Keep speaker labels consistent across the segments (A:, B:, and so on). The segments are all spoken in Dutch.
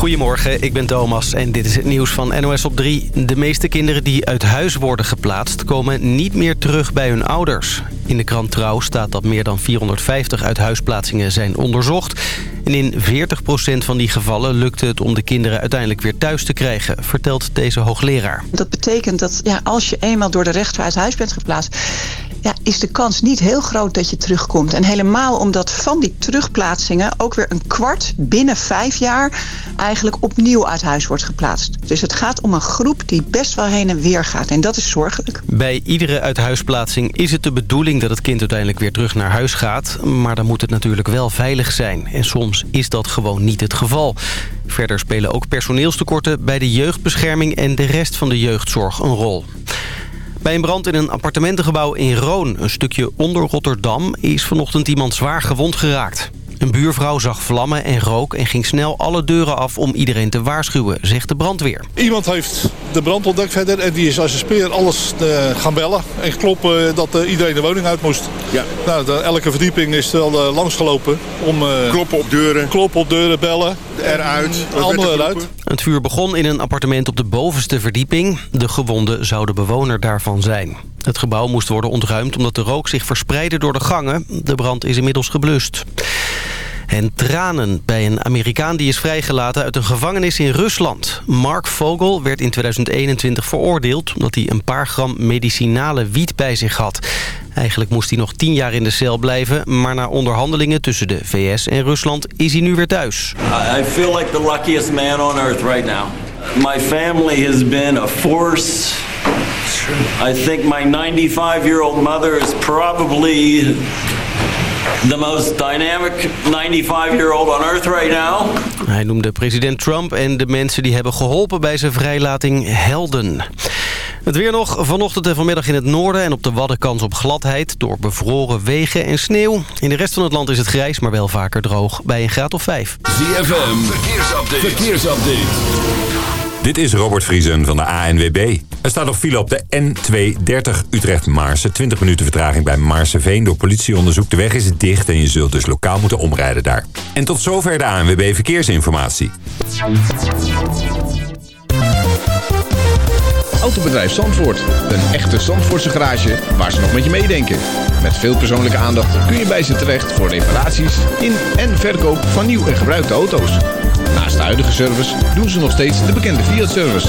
A: Goedemorgen, ik ben Thomas en dit is het nieuws van NOS op 3. De meeste kinderen die uit huis worden geplaatst komen niet meer terug bij hun ouders. In de krant Trouw staat dat meer dan 450 uithuisplaatsingen zijn onderzocht. En in 40% van die gevallen lukte het om de kinderen uiteindelijk weer thuis te krijgen, vertelt deze hoogleraar.
B: Dat betekent dat ja, als je eenmaal door de rechter uit huis bent geplaatst ja, is de kans niet heel groot dat je terugkomt. En helemaal omdat van die terugplaatsingen ook weer een kwart binnen vijf jaar eigenlijk opnieuw uit huis wordt geplaatst. Dus het gaat om een groep die best wel heen en weer gaat. En dat is zorgelijk.
A: Bij iedere uithuisplaatsing is het de bedoeling dat het kind uiteindelijk weer terug naar huis gaat. Maar dan moet het natuurlijk wel veilig zijn. En soms is dat gewoon niet het geval. Verder spelen ook personeelstekorten bij de jeugdbescherming en de rest van de jeugdzorg een rol. Bij een brand in een appartementengebouw in Roon, een stukje onder Rotterdam... is vanochtend iemand zwaar gewond geraakt. Een buurvrouw zag vlammen en rook en ging snel alle deuren af om iedereen te waarschuwen, zegt de brandweer.
C: Iemand heeft de brand ontdekt verder en die is als een speer alles uh, gaan bellen en kloppen dat uh, iedereen de woning uit moest. Ja. Nou, de, elke verdieping is wel uh, langsgelopen om...
D: kloppen op deuren.
C: Kloppen op deuren, bellen.
D: Eruit.
C: Allemaal eruit.
A: Het vuur begon in een appartement op de bovenste verdieping. De gewonden zou de bewoner daarvan zijn. Het gebouw moest worden ontruimd omdat de rook zich verspreidde door de gangen. De brand is inmiddels geblust. En tranen bij een Amerikaan die is vrijgelaten uit een gevangenis in Rusland. Mark Vogel werd in 2021 veroordeeld... omdat hij een paar gram medicinale wiet bij zich had. Eigenlijk moest hij nog tien jaar in de cel blijven... maar na onderhandelingen tussen de VS en Rusland is hij nu weer thuis.
E: I feel like the luckiest man on earth right now. My family has been a force... I think my 95-year-old mother is probably the most dynamic 95-year-old on earth right now.
A: Hij noemde president Trump en de mensen die hebben geholpen bij zijn vrijlating helden. Het weer nog vanochtend en vanmiddag in het noorden en op de Wadden kans op gladheid... door bevroren wegen en sneeuw. In de rest van het land is het grijs, maar wel vaker droog bij een graad of 5.
F: ZFM, verkeersupdate. verkeersupdate.
G: Dit is Robert Vriesen van de ANWB. Er staat nog file op de N230 Utrecht-Maarsen. 20 minuten vertraging bij Maarseveen. Door politieonderzoek de weg is dicht en je zult dus lokaal moeten omrijden daar. En tot zover de ANWB Verkeersinformatie.
H: Autobedrijf Zandvoort. Een echte Zandvoortse garage waar ze nog met je meedenken. Met veel persoonlijke aandacht kun je bij ze terecht voor reparaties in en verkoop van nieuw en gebruikte auto's. Naast de huidige service doen ze nog steeds de bekende Fiat-service.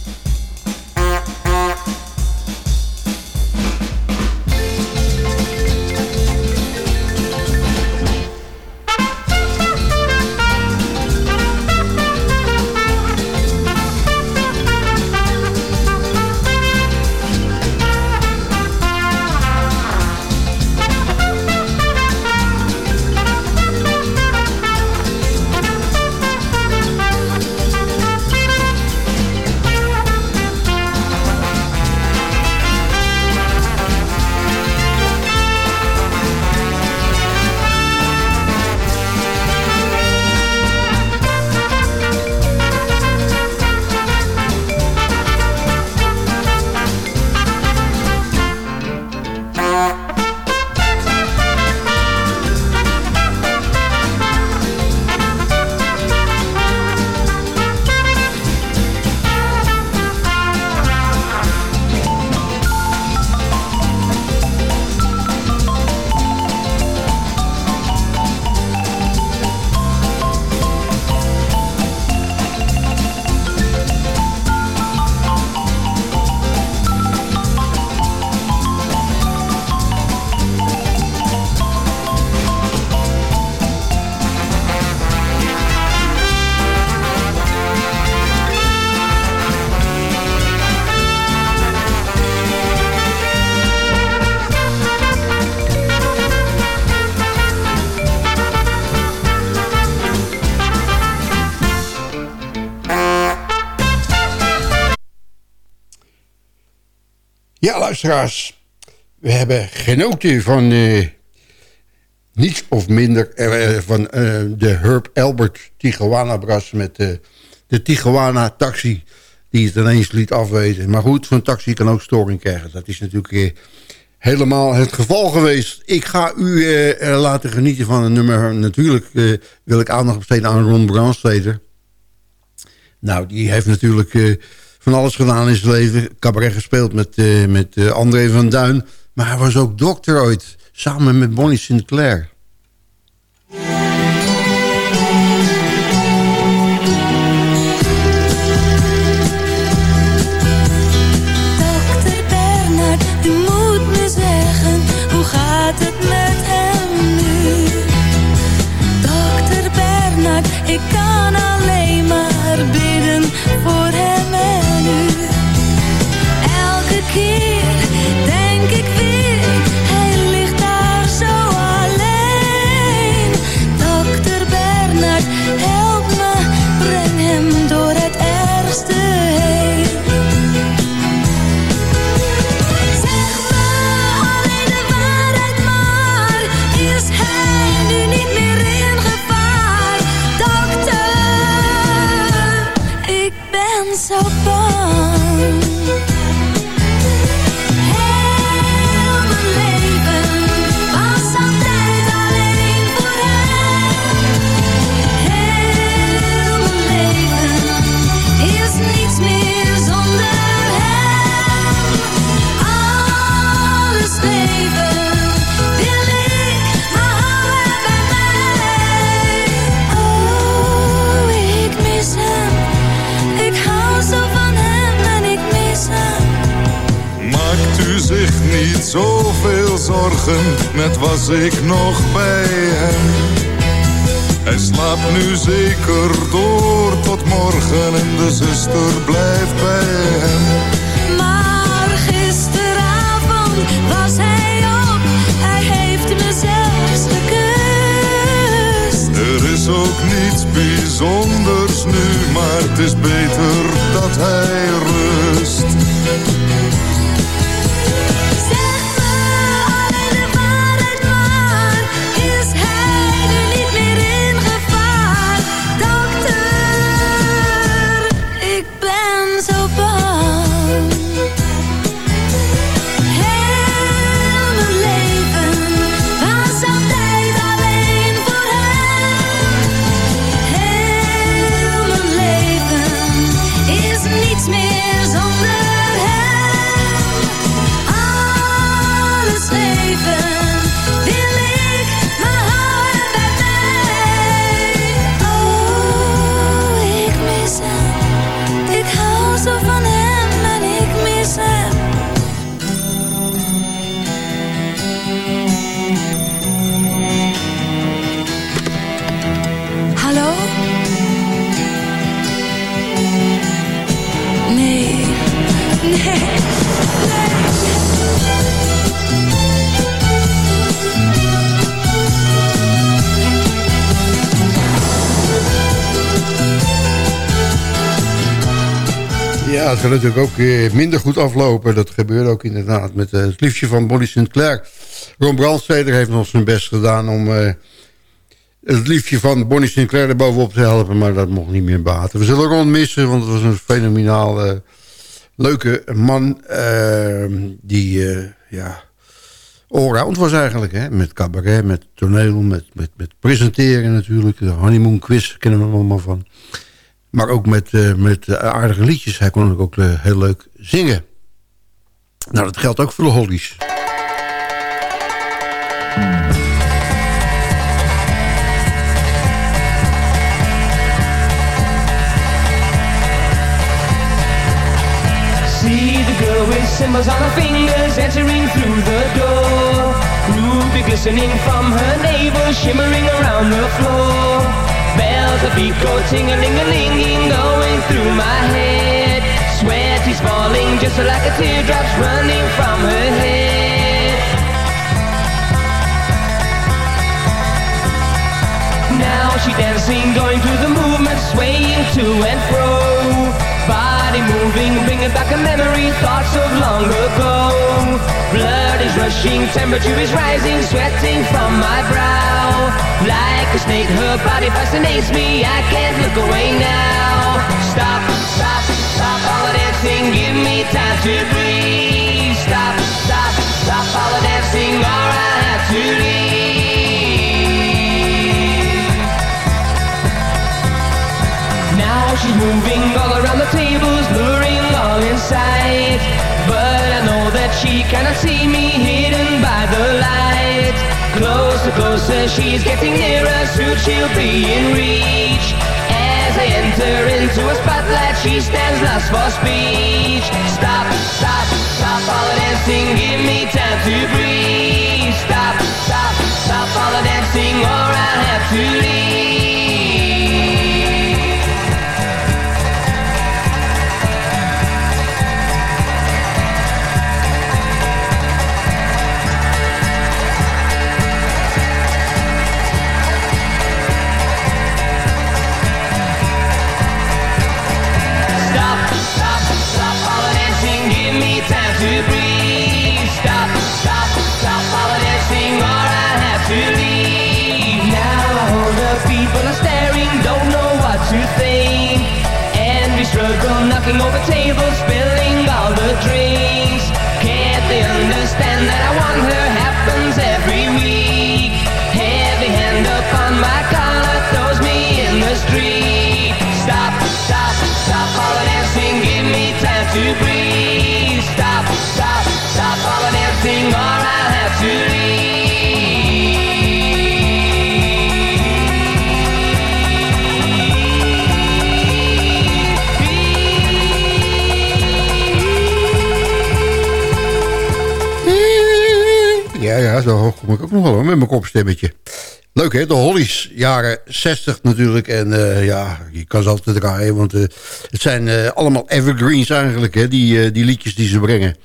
I: Luisteraars.
D: We hebben genoten van uh, niets of minder uh, van uh, de Herb Albert Tijuana Bras met de Tijuana Taxi die het ineens liet afweten. Maar goed, zo'n taxi kan ook storing krijgen. Dat is natuurlijk helemaal het geval geweest. Ik ga u laten genieten van een nummer. Natuurlijk wil ik aandacht besteden aan Ron Brandsteder. Nou, die heeft natuurlijk van alles gedaan in zijn leven. Cabaret gespeeld met, met André van Duin... Maar hij was ook dokter ooit, samen met Bonnie Sinclair.
J: Net was
D: kan natuurlijk ook eh, minder goed aflopen. Dat gebeurde ook inderdaad met eh, het liefje van Bonnie Sinclair. Ron Brandsteder heeft nog zijn best gedaan om uh, het liefje van Bonnie Sinclair er bovenop te helpen. Maar dat mocht niet meer baten. We zullen Ron missen, want het was een fenomenaal leuke man. Ehm, die, ja, allround was eigenlijk. Hè? Met cabaret, met toneel, met, met, met presenteren natuurlijk. De honeymoon quiz kennen we allemaal van. Maar ook met, uh, met uh, aardige liedjes. Hij kon ook uh, heel leuk zingen. Nou, dat geldt ook voor de Hollies. See the girl with symbols on her fingers entering through the door. Ruby glistening from her navel, shimmering around the floor. Of beat go ting-a-ling-a-linging going through my head. Sweat is falling just like a teardrop's running from her head. Now she dancing, going through the movement, swaying to and fro. Body moving, bringing back a memory, thoughts of long ago. Blood is
K: rushing, temperature is rising, sweating from my brow. Like a snake, her body fascinates me, I can't look away now. Stop, stop, stop all the dancing, give me time to breathe. Stop, stop, stop all the dancing, or I have to leave. Now she's moving all around But I know that she cannot see me hidden by the light. Closer, closer, she's getting nearer, soon she'll be in reach. As I enter into a spotlight, she stands lost for speech. Stop, stop, stop all the dancing, give me time to breathe. Stop, stop, stop all the dancing, or I'll have to leave. Over the tables spilling.
L: Zo hoog kom ik ook nog wel met mijn kopstemmetje. Leuk hè, de Hollies, jaren 60 natuurlijk. En eh, ja, je kan ze altijd draaien, want eh, het zijn eh, allemaal evergreens eigenlijk, hè, die, die liedjes die ze brengen.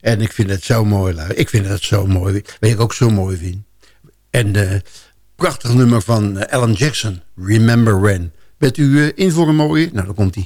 L: En ik vind het zo mooi. Ik vind het zo mooi. Weet ik ook zo mooi vind. En prachtig nummer van Alan Jackson, Remember When. Bent u in voor een mooie? Nou, dan komt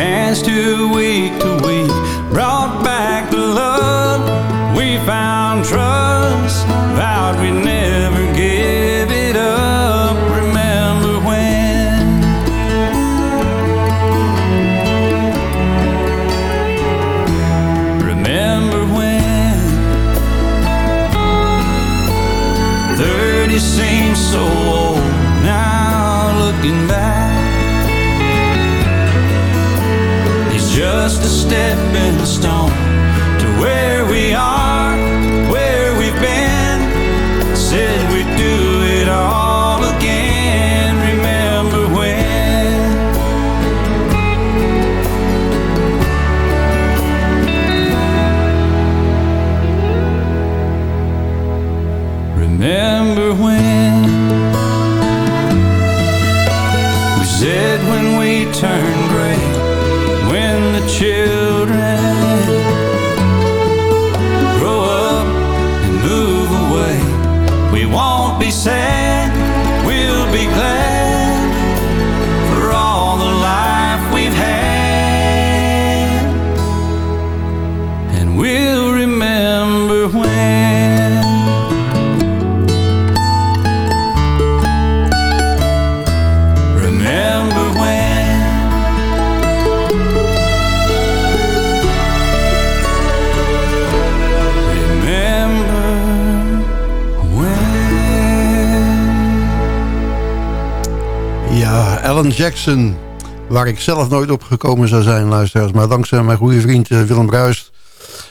M: Hands too
L: weak to
D: Jackson. Waar ik zelf nooit op gekomen zou zijn, luisteraars. Maar dankzij mijn goede vriend eh, Willem Bruist...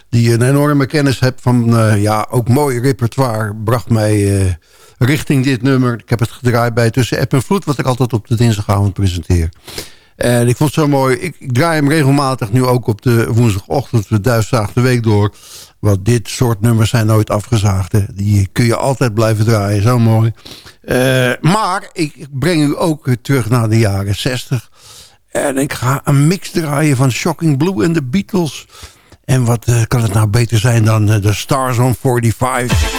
D: die een enorme kennis heeft van eh, ja, ook mooi repertoire... bracht mij eh, richting dit nummer. Ik heb het gedraaid bij Tussen App en Vloed... wat ik altijd op de dinsdagavond presenteer. En ik vond het zo mooi. Ik, draai hem regelmatig nu ook op de woensdagochtend... de Duifzaag de Week door. Want dit soort nummers zijn nooit afgezaagd. Die kun je altijd blijven draaien. Zo mooi. Eh, maar ik breng u ook terug naar de jaren 60. En ik ga een mix draaien van Shocking Blue en de Beatles. En wat eh, kan het nou beter zijn dan eh, de Stars on 45?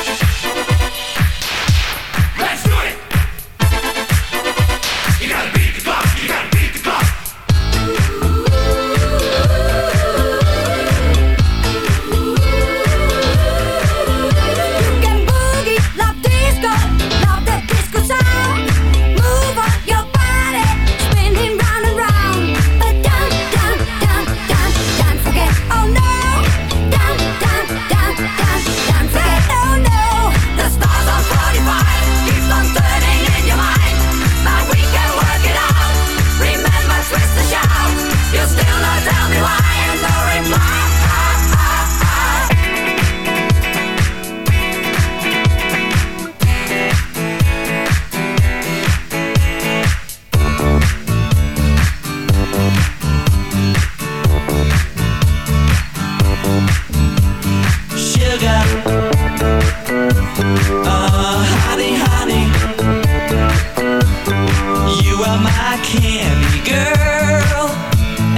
I: Candy girl,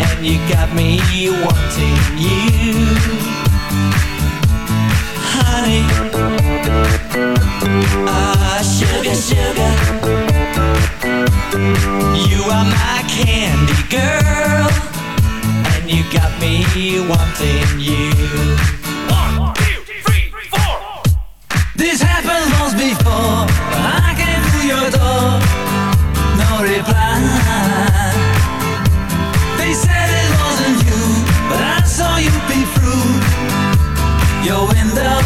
I: and you got me wanting you, honey. Uh, sugar, sugar, you are my candy girl, and you got me wanting you. One, two, three, four. This happened once before. I came to your door, reply. They said it wasn't you, but I saw you peep through your window.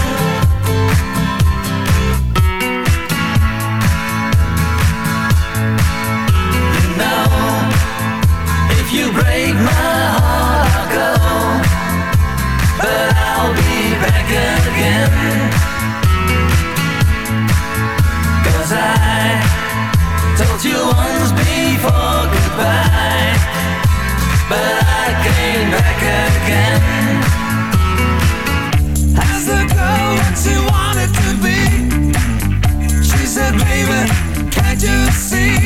I: You know, if you break my heart, I'll go but I'll be back again. but I
N: came back again. As girl she wanted to be, she said, "Baby, can't you see?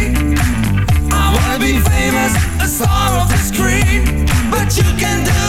N: I wanna be famous, a star of
I: the screen, but you can do."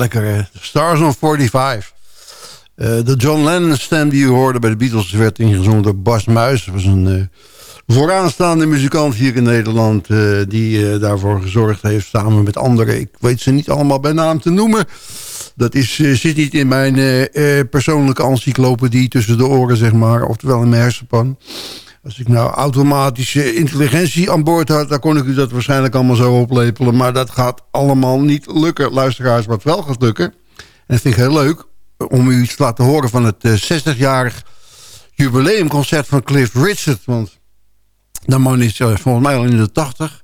D: Ja, lekker hè. Stars on 45. Eh, de John Lennon stem die u hoorde bij de Beatles werd ingezongen door Bas Muis. Dat was een eh, vooraanstaande muzikant hier in Nederland... eh, die daarvoor gezorgd heeft samen met anderen. Ik weet ze niet allemaal bij naam te noemen. Dat is, zit niet in mijn persoonlijke encyclopedie tussen de oren, zeg maar. Oftewel in mijn hersenpan. Als ik nou automatische intelligentie aan boord had... dan kon ik u dat waarschijnlijk allemaal zo oplepelen. Maar dat gaat allemaal niet lukken. Luisteraars, wat wel gaat lukken... en dat vind ik heel leuk... om u iets te laten horen van het eh, 60-jarig jubileumconcert van Cliff Richard. Want de man is eh, volgens mij al in de 80.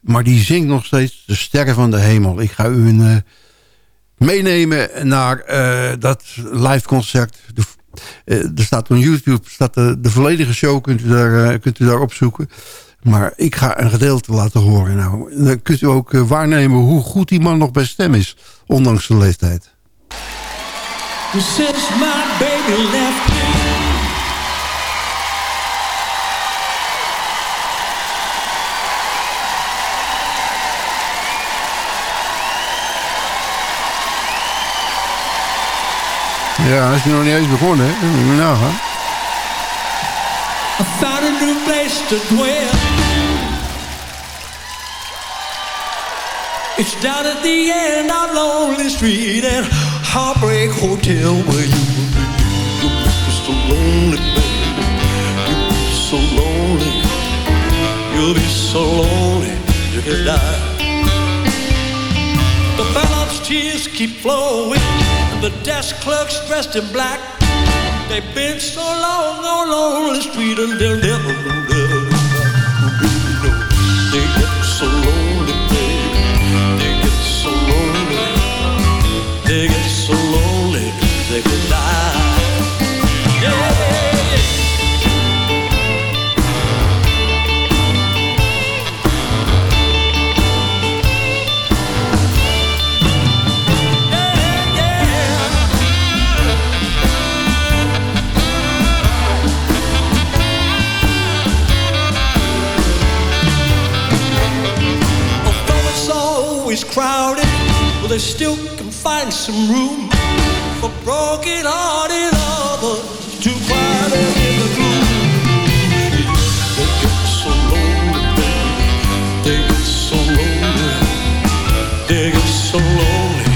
D: Maar die zingt nog steeds de sterren van de hemel. Ik ga u een, eh, meenemen naar eh, dat live concert. De, eh, er staat op YouTube staat de, de volledige show, kunt u, daar, eh, kunt u daar opzoeken. Maar ik ga een gedeelte laten horen. Nou, dan kunt u ook eh, waarnemen hoe goed die man nog bij stem is, ondanks zijn leeftijd.
O: Since my baby left
D: Ja, hij is nog niet eens begonnen, hè? Moet je nagaan.
O: I found a new place to dwell. It's down at the end of Lonely Street and Heartbreak Hotel where you will be. You'll be so lonely, baby. You'll be so lonely. You'll be so lonely you could die. The bellhop's tears keep flowing. The desk clerk's dressed in black. They've been so long on Lonely Street and they'll never, never, never, still can find some room for broken-hearted lovers to find in the. They get so lonely, baby. They get so lonely. They get so lonely.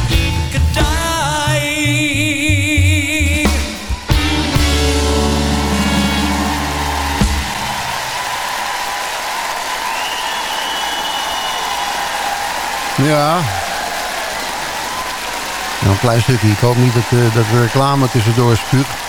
O: Could die.
D: Ja. Klein stukje. Ik hoop niet dat, eh, dat we reclame tussendoor spuugt.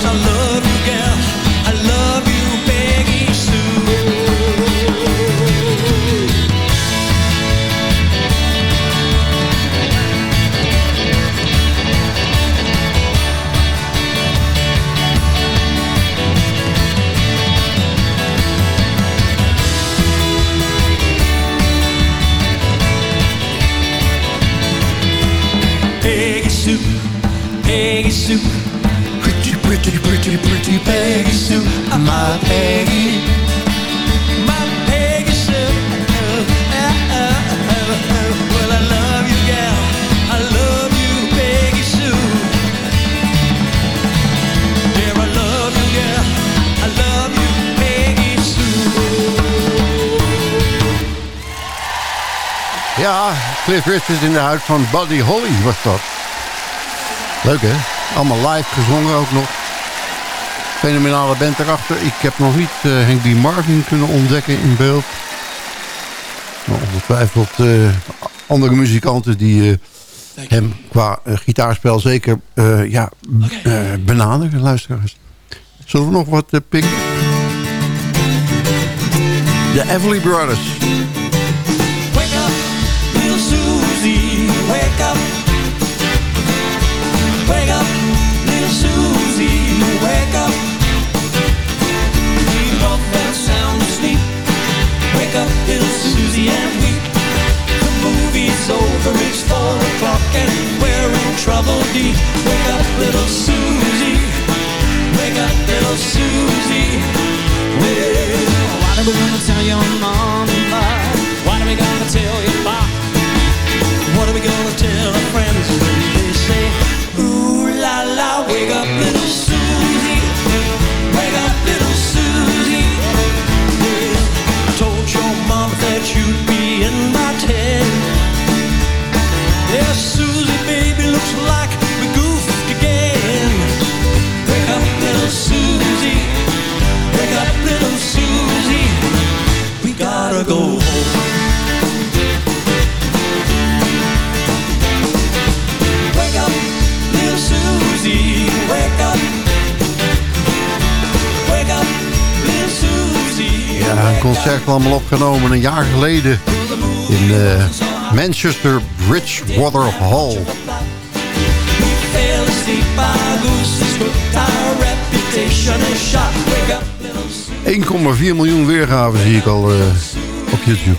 O: I our love
D: Cliff Richard in de huid van Buddy Holly was dat. Leuk hè? Allemaal live gezongen ook nog. Fenomenale band erachter. Ik heb nog niet eh, Henk D. Marvin kunnen ontdekken in beeld. Maar ongetwijfeld eh, andere muzikanten die eh, hem qua gitaarspel zeker eh, ja, eh, benaderen, luisteraars. Zullen we nog wat pikken? De Everly Brothers.
O: Wake up, little Susie, and weep. The movie's over, it's four o'clock, and we're in trouble deep. Wake up, little Susie. Wake up, little Susie. Well,
L: What are we gonna tell your mom and pop? What are we gonna tell your pop?
O: What are we gonna tell our friends
D: concert allemaal opgenomen een jaar geleden in eh, Manchester Bridgewater Hall.
O: Fell asleep by Goose's crook, our reputation is shot. Wake up,
D: 1,4 miljoen weergaven zie ik al eh, op YouTube.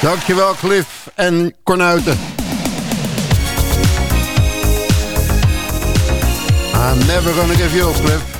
D: Dankjewel Cliff en Cornuiten. I'm never gonna give you up, Cliff.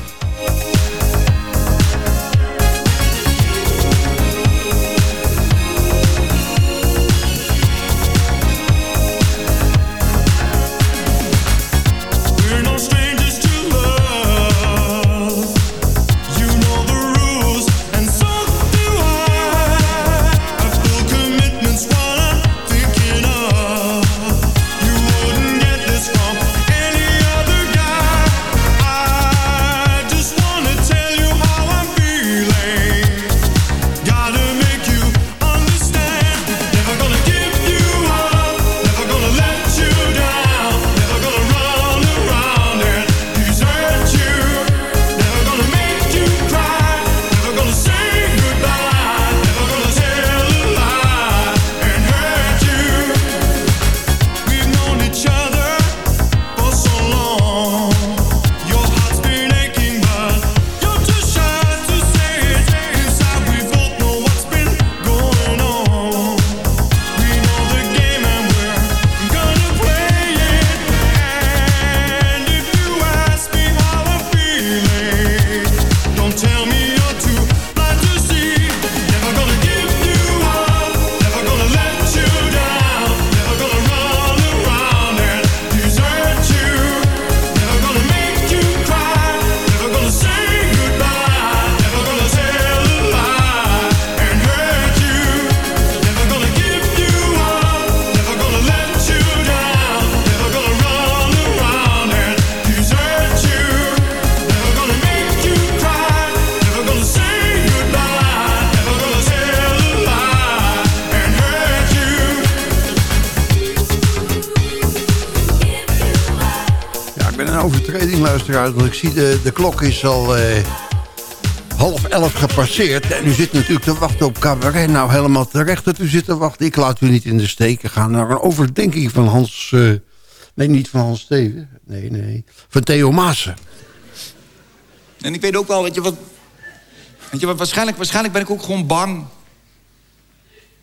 D: Want ik zie de, klok is al eh, half elf gepasseerd. En u zit natuurlijk te wachten op cabaret. Nou, helemaal terecht dat u zit te wachten. Ik laat u niet in de steek. We gaan naar een overdenking van Hans... eh, nee, niet van Hans Steven. Nee, nee. Van Theo Maassen.
P: En ik weet ook wel, weet je wat... Weet je wat, waarschijnlijk, waarschijnlijk ben ik ook gewoon bang.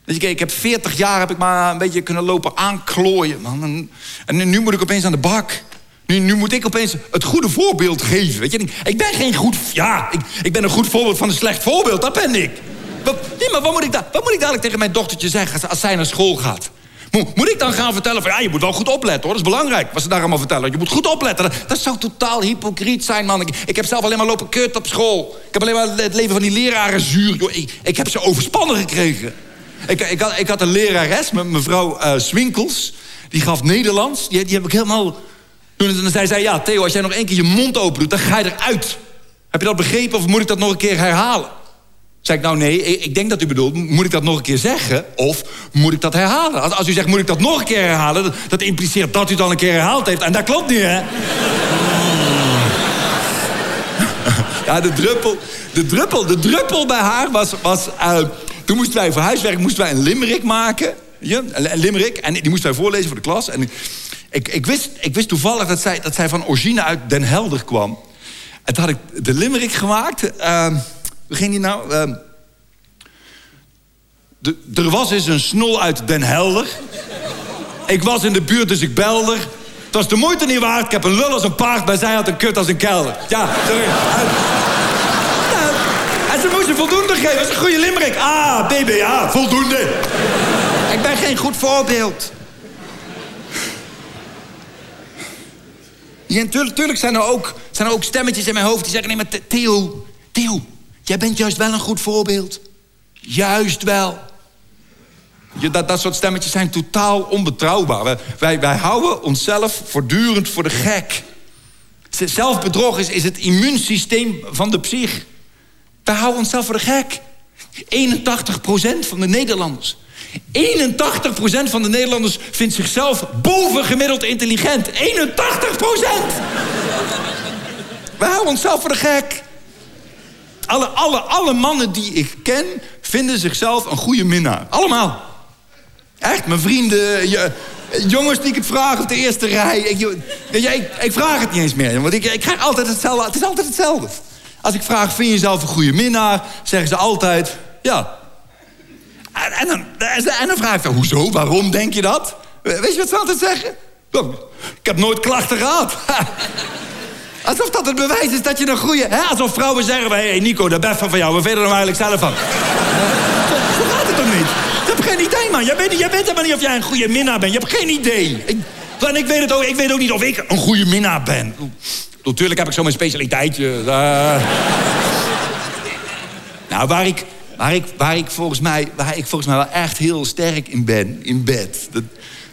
P: Weet je, kijk, ik heb 40 jaar heb ik maar een beetje kunnen lopen aanklooien, man. En, en nu moet ik opeens aan de bak. Nu, moet ik opeens het goede voorbeeld geven. Weet je, ik, ben geen goed... Ja, ik, ik ben een goed voorbeeld van een slecht voorbeeld. Dat ben ik. Wat, maar wat moet ik, da, wat moet ik dadelijk tegen mijn dochtertje zeggen als, zij naar school gaat? Moet, ik dan gaan vertellen van... Ja, je moet wel goed opletten, hoor. Dat is belangrijk, wat ze daar allemaal vertellen. Je moet goed opletten. Dat, zou totaal hypocriet zijn, man. Ik, heb zelf alleen maar lopen kut op school. Ik heb alleen maar het leven van die leraren zuur. Ik, ik heb ze overspannen gekregen. Ik, ik, had, had een lerares, me- mevrouw eh, Swinkels. Die gaf Nederlands. Die, die heb ik helemaal... Toen zei zij, ja, Theo, als jij nog één keer je mond open doet... dan ga je eruit. Heb je dat begrepen of moet ik dat nog een keer herhalen? Zei ik, nou nee, ik denk dat u bedoelt... moet ik dat nog een keer zeggen of moet ik dat herhalen? Als, als u zegt, moet ik dat nog een keer herhalen... dat, impliceert dat u het al een keer herhaald heeft. En dat klopt niet, hè? Ja, de druppel, de druppel, de druppel bij haar was... was eh, toen moesten wij voor huiswerk moesten wij een limerick maken. Ja, een limerick. En die moesten wij voorlezen voor de klas. En ik, ik, wist, ik wist toevallig dat zij, dat zij van origine uit Den Helder kwam. En toen had ik de limerick gemaakt. eh, hoe ging die nou? Eh, de, er was eens een snol uit Den Helder. Ik was in de buurt, dus ik belde. Het was de moeite niet waard. Ik heb een lul als een paard, maar zij had een kut als een kelder. Ja, sorry. En ze moesten voldoende geven. Dat is een goede limerick. Ah, BBA, voldoende. Ik ben geen goed voorbeeld. Ja, tuurlijk, zijn, er ook, zijn ook stemmetjes in mijn hoofd die zeggen... nee, maar Th- Theo, Theo, jij bent juist wel een goed voorbeeld. Juist wel. Dat, dat soort stemmetjes zijn totaal onbetrouwbaar. Wij, wij, houden onszelf voortdurend voor de gek. Zelfbedrog is, is het immuunsysteem van de psych. Wij houden onszelf voor de gek. 81% van de Nederlanders. 81% van de Nederlanders vindt zichzelf bovengemiddeld intelligent. 81%! Wij houden onszelf voor de gek. Alle, alle, alle mannen die ik ken vinden zichzelf een goede minnaar. Allemaal. Echt, mijn vrienden, je, jongens die ik het vraag op de eerste rij. Ik, ik, ik vraag het niet eens meer, want ik, ik krijg altijd hetzelfde. Het is altijd hetzelfde. Als ik vraag, vind je jezelf een goede minnaar? Zeggen ze altijd, ja. En, en, dan, en dan vraag ik dan, hoezo, waarom denk je dat? Weet je wat ze altijd zeggen? "Nou, Ik heb nooit klachten gehad. Alsof dat het bewijs is dat je een goede... Hè? Alsof vrouwen zeggen, hé hey Nico, de beffen van jou, wat vind je er nou eigenlijk zelf van? Zo, zo gaat het toch niet? Je hebt geen idee, man. Jij weet, jij weet helemaal niet of jij een goede minnaar bent. Je hebt geen idee. Ik, en ik weet, het ook, ik weet ook niet of ik een goede minnaar ben. Natuurlijk heb ik zo mijn specialiteitje. Eh. nou, waar ik, waar, ik, waar, ik volgens mij, waar ik volgens mij wel echt heel sterk in ben, in bed... Dat,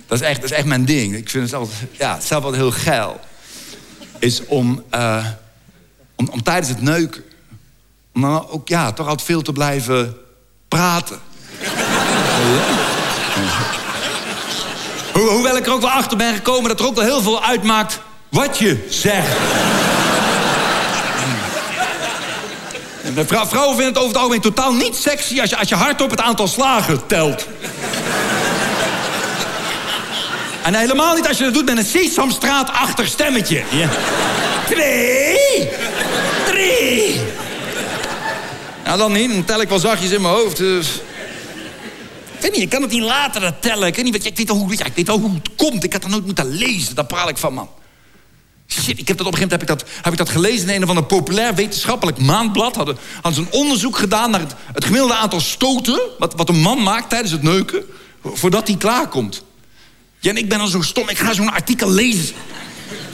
P: dat, is, echt, dat is echt mijn ding. Ik vind het zelf, ja, zelf wel heel geil. Is om, eh, om, om tijdens het neuken... om dan ook ja, toch altijd veel te blijven praten. Ho- hoewel ik er ook wel achter ben gekomen dat er ook wel heel veel uitmaakt wat je zegt. En vrou- Vrouwen vinden het over het algemeen totaal niet sexy als je, als je hardop het aantal slagen telt. En helemaal niet als je dat doet met een sesamstraat-achtig stemmetje. Ja. Twee, drie. Nou, dan niet. Dan tel ik wel zachtjes in mijn hoofd. Dus... Ik weet niet, ik kan het niet laten, dat tellen. Ik weet, niet, wat- ik weet, wel hoe, ja, ik weet wel hoe het komt. Ik had dat nooit moeten lezen. Daar praat ik van, man. Shit, ik heb dat op een gegeven moment heb ik dat, heb ik dat gelezen in een of ander populair wetenschappelijk maandblad. Hadden, hadden ze een onderzoek gedaan naar het, het gemiddelde aantal stoten... Wat, wat een man maakt tijdens het neuken, voordat hij klaarkomt. Ja, en ik ben dan zo stom, ik ga zo'n artikel lezen.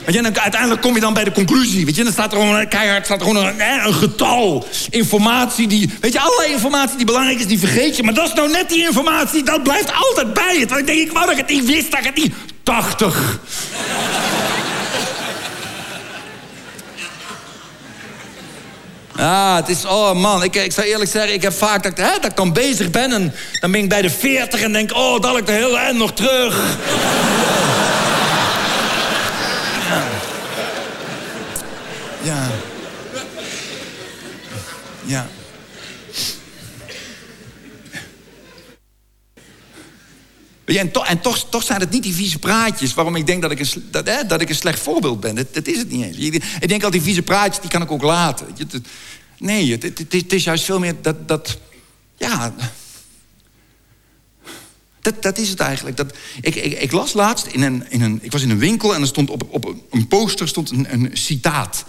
P: En uiteindelijk kom je dan bij de conclusie. Weet je, dan staat er gewoon een- keihard staat er gewoon een, een getal. Informatie die. Weet je, allerlei informatie die belangrijk is, die vergeet je. Maar dat is nou net die informatie, dat blijft altijd bij je. Want ik denk, ik wou dat ik het niet wist, dat ik het niet. 80. Ah, het is, oh man, ik, ik zou eerlijk zeggen, ik heb vaak dat, ik- hè, dat ik dan bezig ben en dan ben ik bij de 40 en denk, oh, dat ik de hele eind nog terug. Ja. Ja. Weet en, en toch, toch zijn het niet die vieze praatjes waarom ik denk dat ik een, dat, hè, dat ik een slecht voorbeeld ben. Dat, is het niet eens. Ik denk al die vieze praatjes, die kan ik ook laten. Nee, het, het is juist veel meer dat... dat ja, dat, dat is het eigenlijk. Dat, ik, ik, ik las laatst in een, in een... Ik was in een winkel en er stond op, op een poster stond een, een citaat.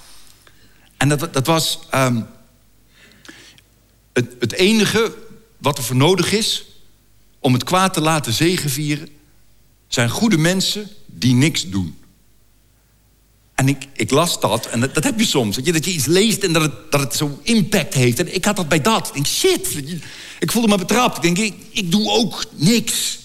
P: En dat, dat was... ehm, het, het enige wat er voor nodig is om het kwaad te laten zegevieren... zijn goede mensen die niks doen. En ik, ik las dat, en dat, heb je soms. Dat je, dat je iets leest en dat het, dat het zo impact heeft. En ik had dat bij dat. Ik denk, shit. Ik voelde me betrapt. Ik denk, ik, ik doe ook niks.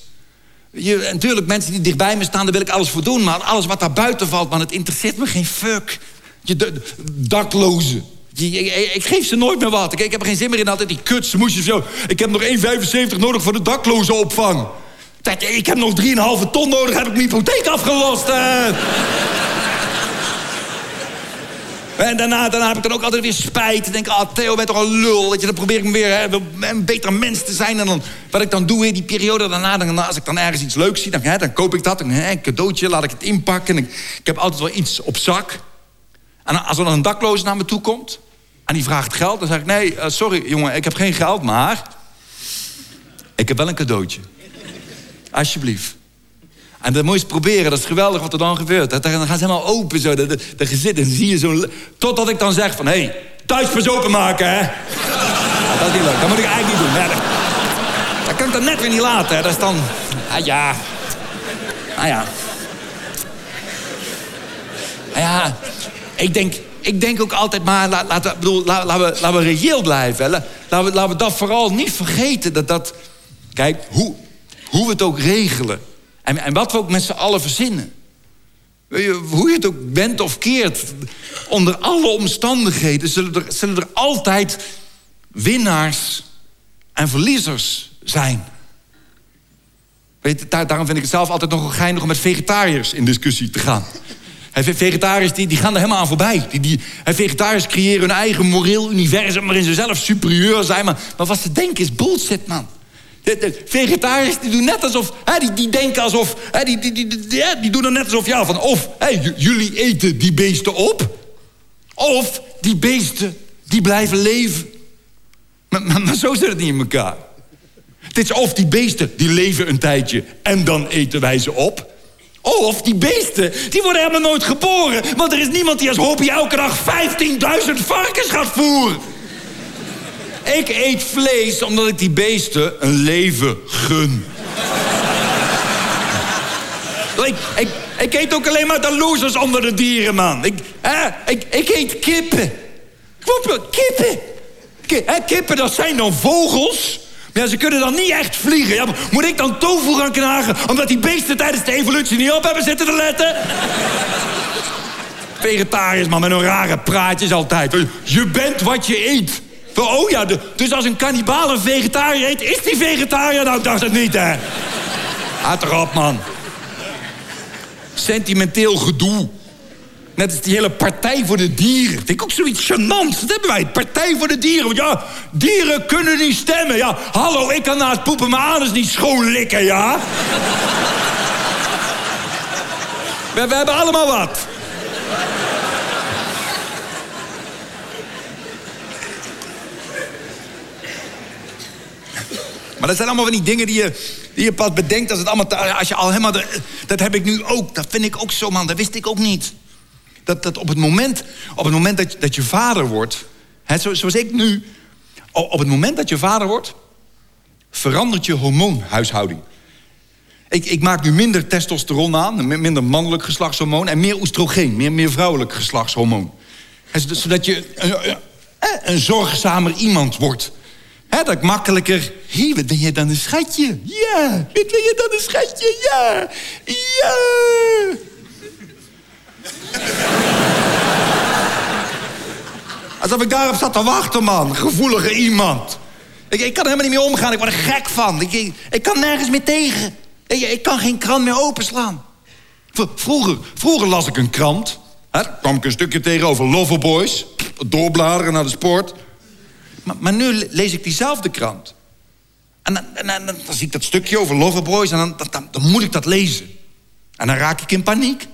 P: Je, natuurlijk, mensen die dichtbij me staan, daar wil ik alles voor doen. Maar alles wat daar buiten valt, man, het interesseert me geen fuck. Je, daklozen. Ik, geef ze nooit meer wat. Ik, ik heb er geen zin meer in altijd die kutsmoesjes. Zo. Ik heb nog 1,75 nodig voor de daklozenopvang. Dat- Ik heb nog 3,5 ton nodig, heb ik mijn hypotheek afgelost. eh. En daarna, heb ik dan ook altijd weer spijt. Ik denk, ah, Theo, bent toch een lul. Je, dan probeer ik me weer hè, een beter mens te zijn. En dan, wat ik dan doe, hè, die periode daarna... Als ik dan ergens iets leuks zie, dan, hè, dan koop ik dat. Hè, een cadeautje, laat ik het inpakken. En ik, ik heb altijd wel iets op zak. En als er dan een dakloze naar me toe komt... en die vraagt geld, dan zeg ik... nee, eh, sorry jongen, ik heb geen geld, maar... ik heb wel een cadeautje. Alsjeblieft. En dat moet je proberen, dat is geweldig wat er dan gebeurt. Dan gaan ze helemaal open zo, de, de, en zie je zo'n... Totdat ik dan zeg van, hé, hey, thuispers openmaken, hè. Dat is niet leuk, dat moet ik eigenlijk niet doen. Dat kan ik dan net weer niet laten, hè. Dat is dan... Ah ja... Ah ja... Ah ja, ik denk, ik denk ook altijd maar, la- laten, we- bedoel, la- laten, we, laten we reëel blijven. Laten we, we dat vooral niet vergeten. Dat, dat, kijk, hoe, hoe we het ook regelen. En, en wat we ook met z'n allen verzinnen. Hoe je het ook bent of keert. Onder alle omstandigheden zullen er, zullen er altijd winnaars en verliezers zijn. Weet daar- daarom vind ik het zelf altijd nogal geinig om met vegetariërs in discussie te gaan. Vegetariërs die, die gaan er helemaal aan voorbij. Die, die, vegetariërs creëren hun eigen moreel universum... waarin ze zelf superieur zijn. Maar, wat ze denken is bullshit, man. Vegetariërs die doen net alsof... Hè, die, die denken alsof... Hè, die, die, die, die, doen er net alsof... Ja, van of hè, jullie eten die beesten op... of die beesten die blijven leven. Maar, maar, maar zo zit het niet in elkaar. Het is of die beesten die leven een tijdje en dan eten wij ze op. Of die beesten, die worden helemaal nooit geboren. Want er is niemand die als hobby elke dag 15.000 varkens gaat voeren. Ik eet vlees omdat ik die beesten een leven gun. ik, ik, ik eet ook alleen maar de losers onder de dieren, man. Ik, hè, ik, ik eet kippen. Kippen. Ki- hè, kippen, dat zijn dan vogels. Maar ja, ze kunnen dan niet echt vliegen. Ja, maar moet ik dan tofu gaan knagen... omdat die beesten tijdens de evolutie niet op hebben zitten te letten? Vegetariërs, man, met een rare praatjes altijd. Je bent wat je eet. Oh ja, dus als een kannibaal een vegetariër eet... is die vegetariër? Nou, ik dacht het niet, hè. Houd toch op, man. Sentimenteel gedoe. Net als die hele Partij voor de Dieren. Vind ik ook zoiets gênants. Dat hebben wij, Partij voor de Dieren. Want ja, dieren kunnen niet stemmen. Ja, hallo, ik kan na het poepen mijn anus niet schoonlikken, ja? we, hebben allemaal wat. Maar dat zijn allemaal van die dingen die je, die je pas bedenkt als het allemaal... Als je al helemaal... dat heb ik nu ook. Dat vind ik ook zo, man. Dat wist ik ook niet. Dat, dat op het moment, op het moment dat, je- dat je vader wordt... Zoals ik nu... Op het moment dat je vader wordt... verandert je hormoonhuishouding. Ik, ik maak nu minder testosteron aan, mi- minder mannelijk geslachtshormoon... en meer oestrogeen, meer, meer vrouwelijk geslachtshormoon. Zodat- je een, een, zorgzamer iemand wordt. Dat ik makkelijker... Hé, wat ben jij dan een schatje? Ja, wat ben je dan een schatje? Ja, ja. Alsof ik daarop zat te wachten, man. Gevoelige iemand. Ik, ik kan er helemaal niet meer omgaan. Ik word er gek van. Ik, ik, kan nergens meer tegen. Ik, ik kan geen krant meer openslaan. V- Vroeger, vroeger las ik een krant.
Q: Hè, kwam ik een stukje tegen over Loverboys. Doorbladeren naar de sport. Maar, maar nu le- lees ik diezelfde krant. En dan, dan, zie ik dat stukje over Loverboys en dan, dan moet ik dat lezen. En dan raak ik in paniek.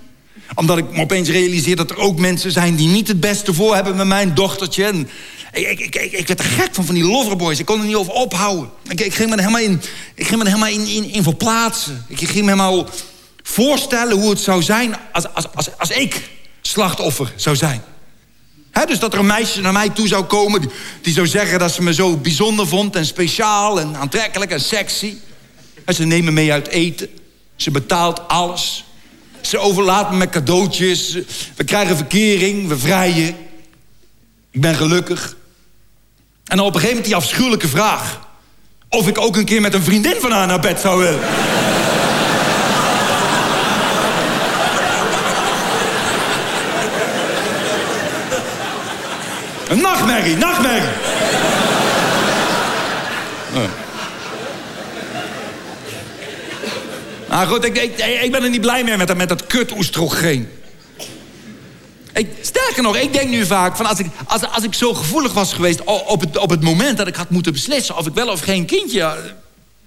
Q: Omdat ik me opeens realiseer dat er ook mensen zijn... die niet het beste voor hebben met mijn dochtertje. En ik, ik, ik, ik, werd er gek van, van die Loverboys. Ik kon er niet over ophouden. Ik, ik ging me er helemaal in, ik ging me helemaal in, in, verplaatsen. Ik ging me helemaal voorstellen hoe het zou zijn... als, als, als, als ik slachtoffer zou zijn. Dus dat er een meisje naar mij toe zou komen... Die, zou zeggen dat ze me zo bijzonder vond... en speciaal en aantrekkelijk en sexy. En ze me mee uit eten. Ze betaalt alles. Ze overlaat me met cadeautjes. We krijgen verkering, we vrijen. Ik ben gelukkig. En dan op een gegeven moment die afschuwelijke vraag... of ik ook een keer met een vriendin van haar naar bed zou willen. Een nachtmerrie, nachtmerrie. Nou goed, ik, ik, ben er niet blij mee met, met dat kut oestrogeen. Ik, sterker nog, ik denk nu vaak van als ik, als, als ik zo gevoelig was geweest op het, op het moment dat ik had moeten beslissen of ik wel of geen kindje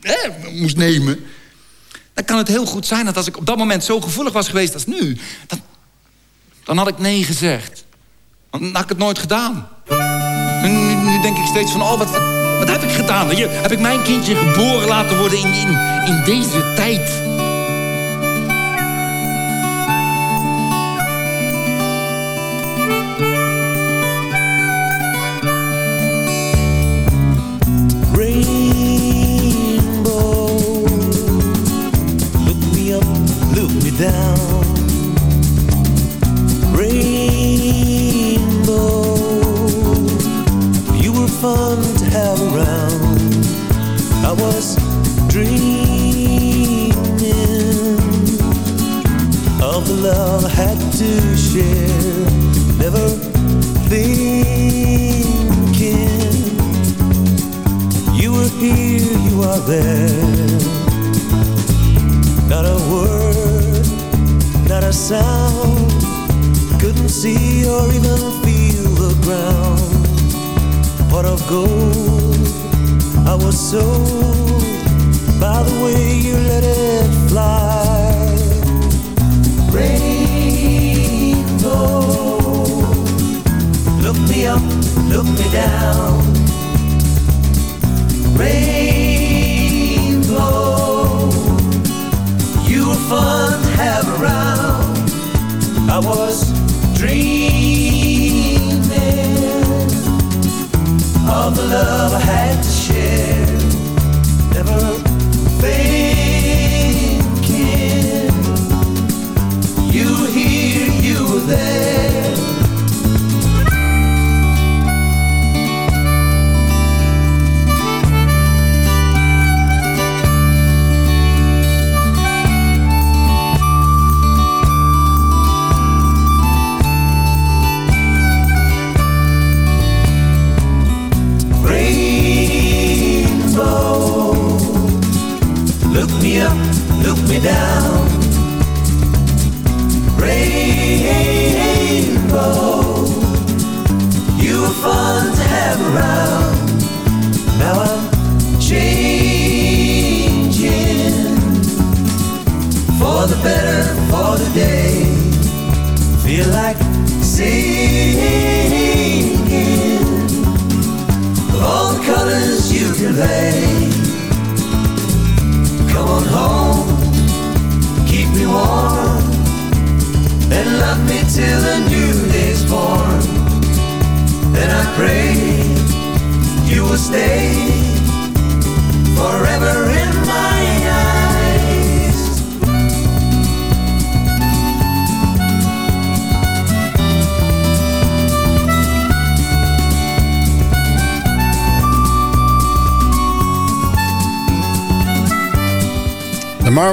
Q: eh, eh, moest nemen, dan kan het heel goed zijn dat als ik op dat moment zo gevoelig was geweest als nu, dan, had ik nee gezegd. Dan had ik het nooit gedaan. Nu, denk ik steeds van, oh, wat, wat, heb ik gedaan? Heb ik mijn kindje geboren laten worden in, in deze tijd?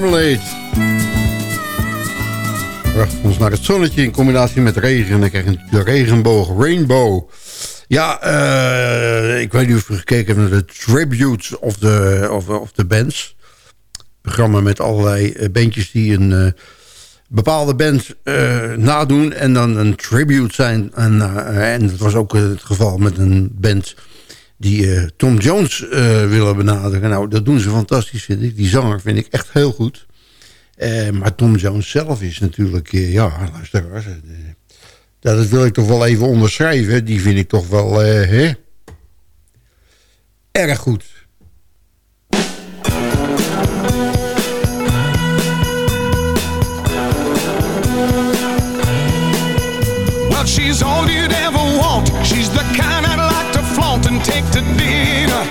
D: Marmalade. Bracht ons naar het zonnetje in combinatie met regen. En dan krijg je de regenboog Rainbow. Ja, eh, ik weet niet of je gekeken hebt naar de tributes of de, of, of de bands. Programma met allerlei eh, bandjes die een eh, bepaalde band nadoen... en dan een tribute zijn. En, en dat was ook het geval met een band die eh, Tom Jones eh, willen benaderen. Nou, dat doen ze fantastisch, vind ik. Die zanger vind ik echt heel goed. Eh, maar Tom Jones zelf is natuurlijk... ja, luisteraars... dat wil ik toch wel even onderschrijven. Die vind ik toch wel... Hè? erg goed.
R: Well, she's all you'd ever want. She's the kind and take to dinner.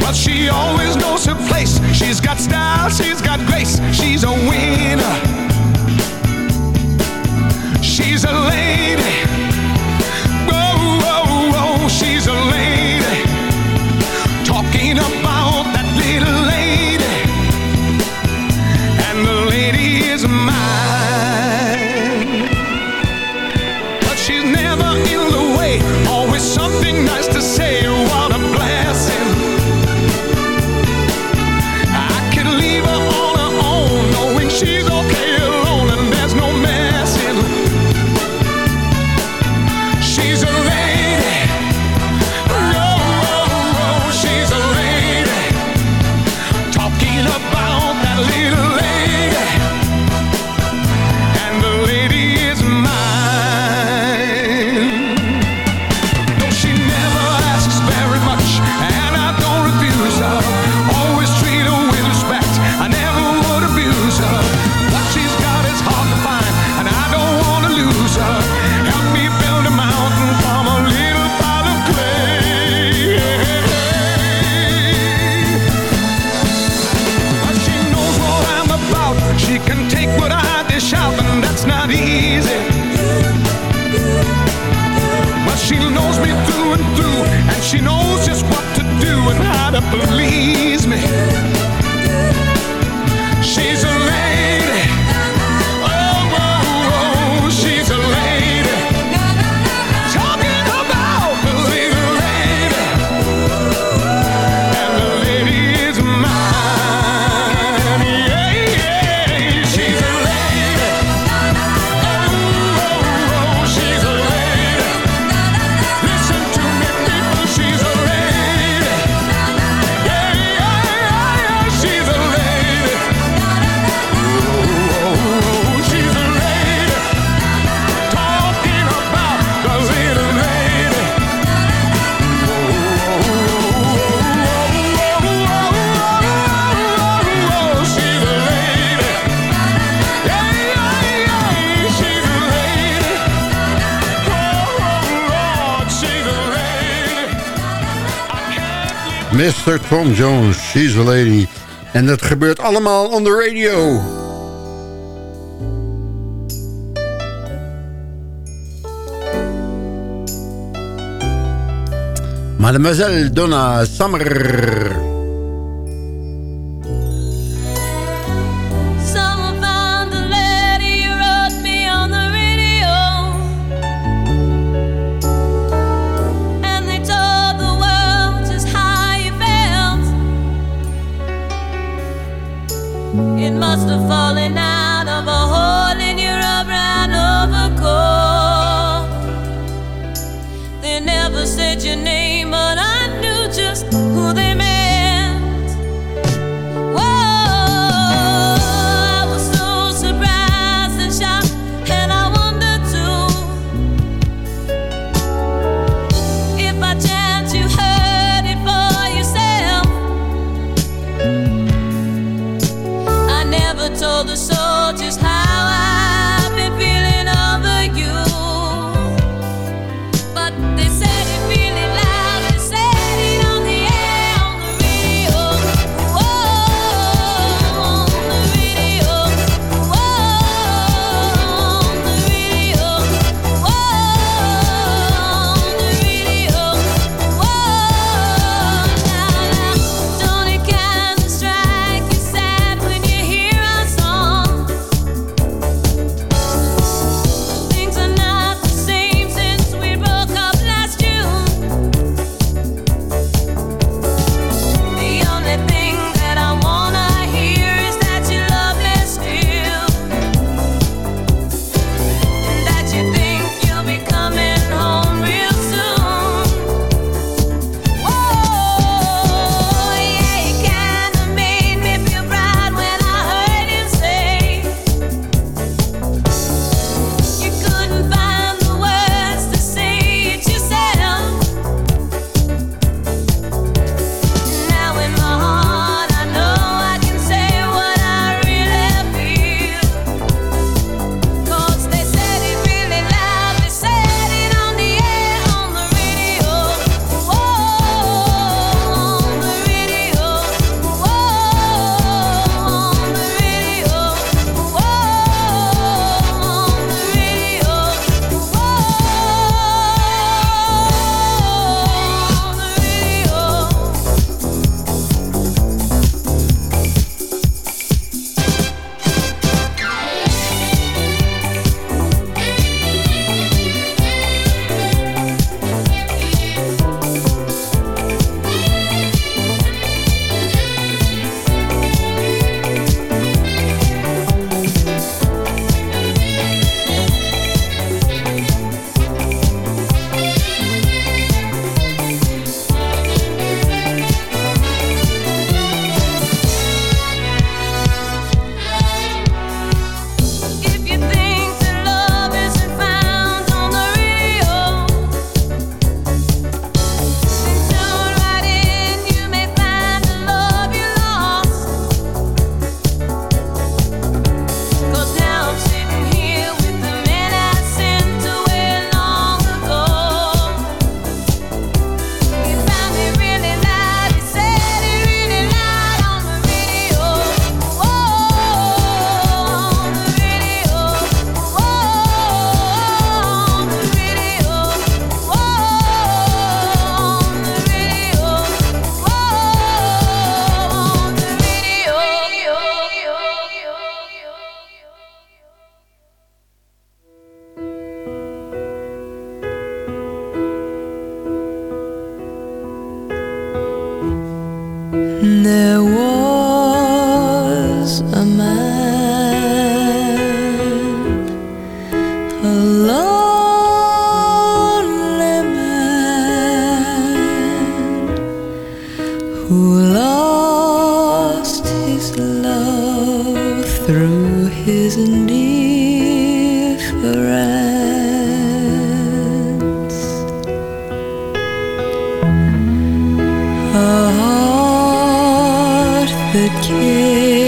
R: But she always knows her place. She's got style, she's got grace, she's a winner. knows me through and through, and she knows just what to do and how to please me. She's a
D: Mr. Tom Jones, She's a Lady. En dat gebeurt allemaal on de radio. Mademoiselle Donna Summer...
S: through his
T: indifference. A heart that
J: cares.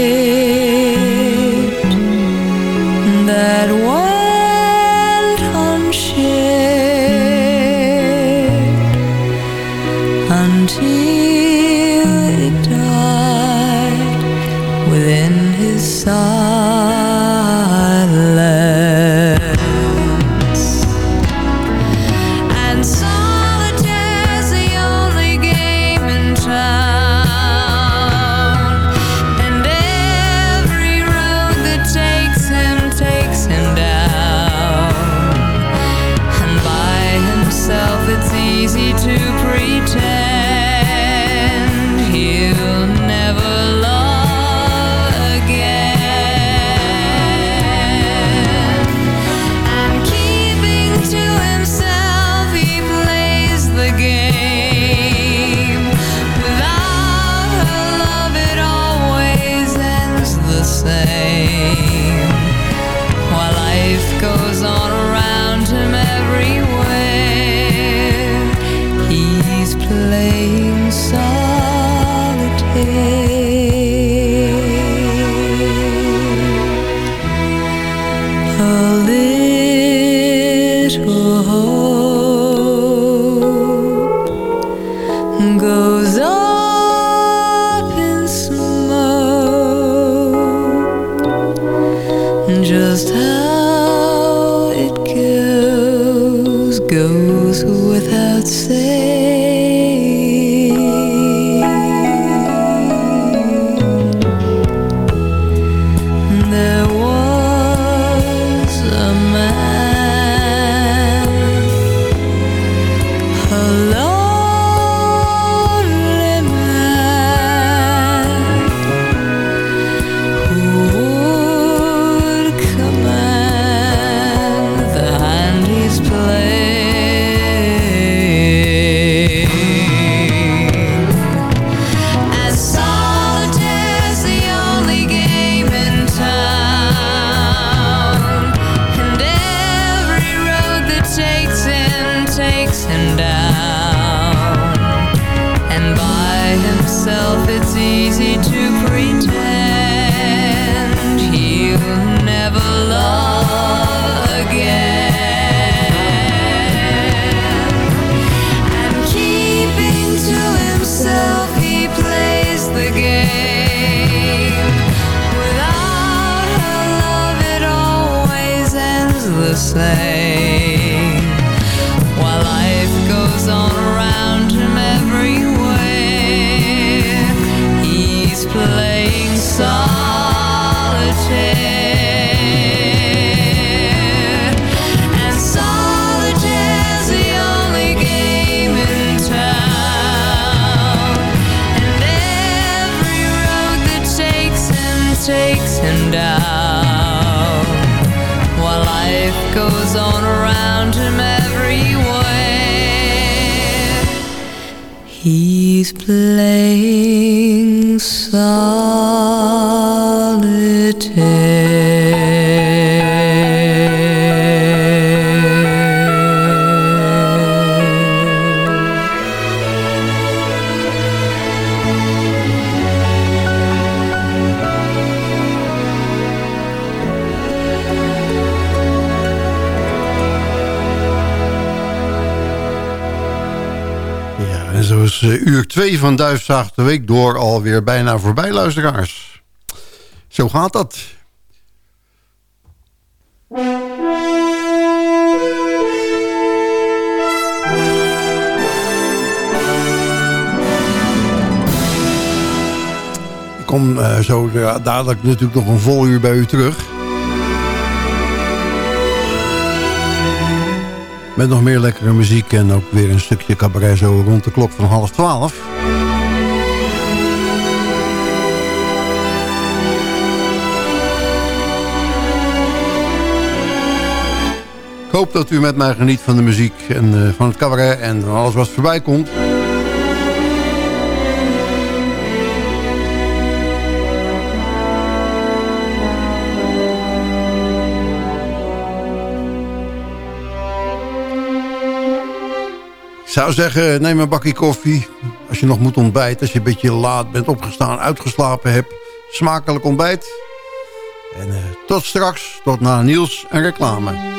J: Eh, uur 2 van Duifzaag de Week door alweer bijna voorbij, luisteraars. Zo gaat dat. Ik kom eh, zo dadelijk natuurlijk nog een vol uur bij u terug. Met nog meer lekkere muziek en ook weer een stukje cabaret zo rond de klok van half twaalf. hoop dat u met mij geniet van de muziek en eh, van het cabaret en van alles wat voorbij komt.
D: Ik zou zeggen, neem een bakje koffie. Als je nog moet ontbijten, als je een beetje laat bent opgestaan, uitgeslapen hebt. Smakelijk ontbijt. En eh, tot straks, tot na Niels en reclame.